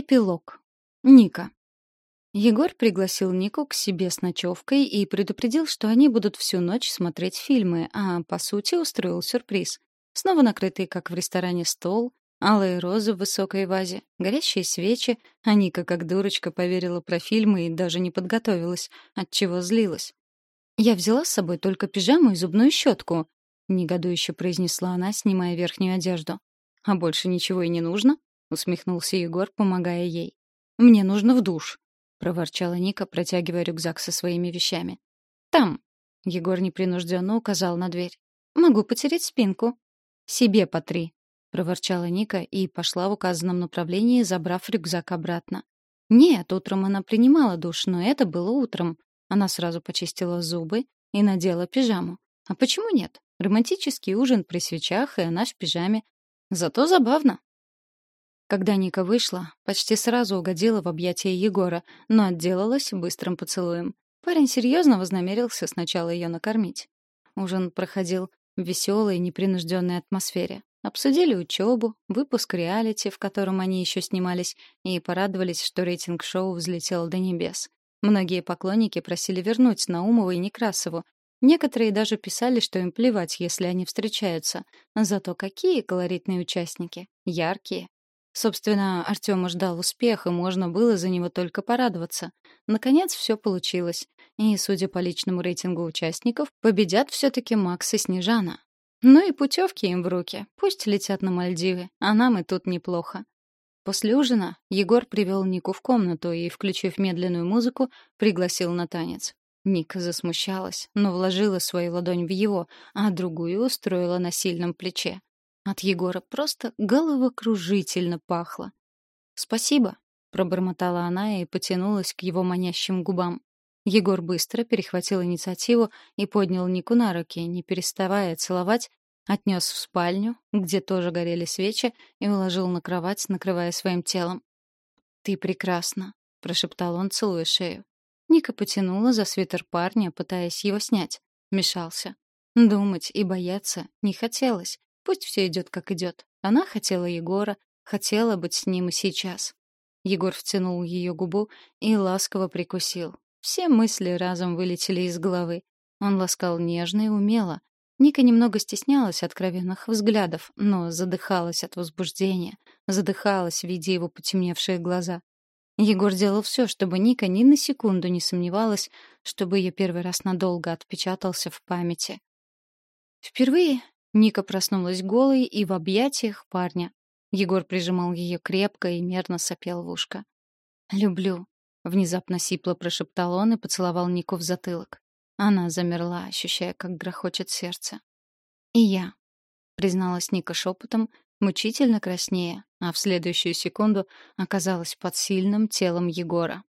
Эпилог. Ника. Егор пригласил Нику к себе с ночевкой и предупредил, что они будут всю ночь смотреть фильмы, а, по сути, устроил сюрприз. Снова накрытый, как в ресторане, стол, алые розы в высокой вазе, горящие свечи, а Ника, как дурочка, поверила про фильмы и даже не подготовилась, отчего злилась. «Я взяла с собой только пижаму и зубную щетку», — негодующе произнесла она, снимая верхнюю одежду. «А больше ничего и не нужно?» — усмехнулся Егор, помогая ей. «Мне нужно в душ», — проворчала Ника, протягивая рюкзак со своими вещами. «Там», — Егор непринужденно указал на дверь. «Могу потереть спинку». «Себе по три», — проворчала Ника и пошла в указанном направлении, забрав рюкзак обратно. Нет, утром она принимала душ, но это было утром. Она сразу почистила зубы и надела пижаму. А почему нет? Романтический ужин при свечах, и она в пижаме. Зато забавно. Когда Ника вышла, почти сразу угодила в объятия Егора, но отделалась быстрым поцелуем. Парень серьезно вознамерился сначала ее накормить. Ужин проходил в веселой, непринужденной атмосфере. Обсудили учебу, выпуск реалити, в котором они еще снимались, и порадовались, что рейтинг шоу взлетел до небес. Многие поклонники просили вернуть Наумова и Некрасову. Некоторые даже писали, что им плевать, если они встречаются. Зато какие колоритные участники. Яркие, Собственно, Артёма ждал успеха, можно было за него только порадоваться. Наконец все получилось. И, судя по личному рейтингу участников, победят все таки Макс и Снежана. Ну и путевки им в руки. Пусть летят на Мальдивы, а нам и тут неплохо. После ужина Егор привел Нику в комнату и, включив медленную музыку, пригласил на танец. Ника засмущалась, но вложила свою ладонь в его, а другую устроила на сильном плече. От Егора просто головокружительно пахло. «Спасибо», — пробормотала она и потянулась к его манящим губам. Егор быстро перехватил инициативу и поднял Нику на руки, не переставая целовать, отнес в спальню, где тоже горели свечи, и уложил на кровать, накрывая своим телом. «Ты прекрасна», — прошептал он, целуя шею. Ника потянула за свитер парня, пытаясь его снять. Мешался. Думать и бояться не хотелось. Пусть все идет, как идет. Она хотела Егора, хотела быть с ним и сейчас. Егор втянул ее губу и ласково прикусил. Все мысли разом вылетели из головы. Он ласкал нежно и умело. Ника немного стеснялась откровенных взглядов, но задыхалась от возбуждения, задыхалась, видя его потемневшие глаза. Егор делал все, чтобы Ника ни на секунду не сомневалась, чтобы ее первый раз надолго отпечатался в памяти. Впервые Ника проснулась голой и в объятиях парня. Егор прижимал ее крепко и мерно сопел в ушко. «Люблю», — внезапно сипло прошептал он и поцеловал Нику в затылок. Она замерла, ощущая, как грохочет сердце. «И я», — призналась Ника шепотом, мучительно краснея, а в следующую секунду оказалась под сильным телом Егора.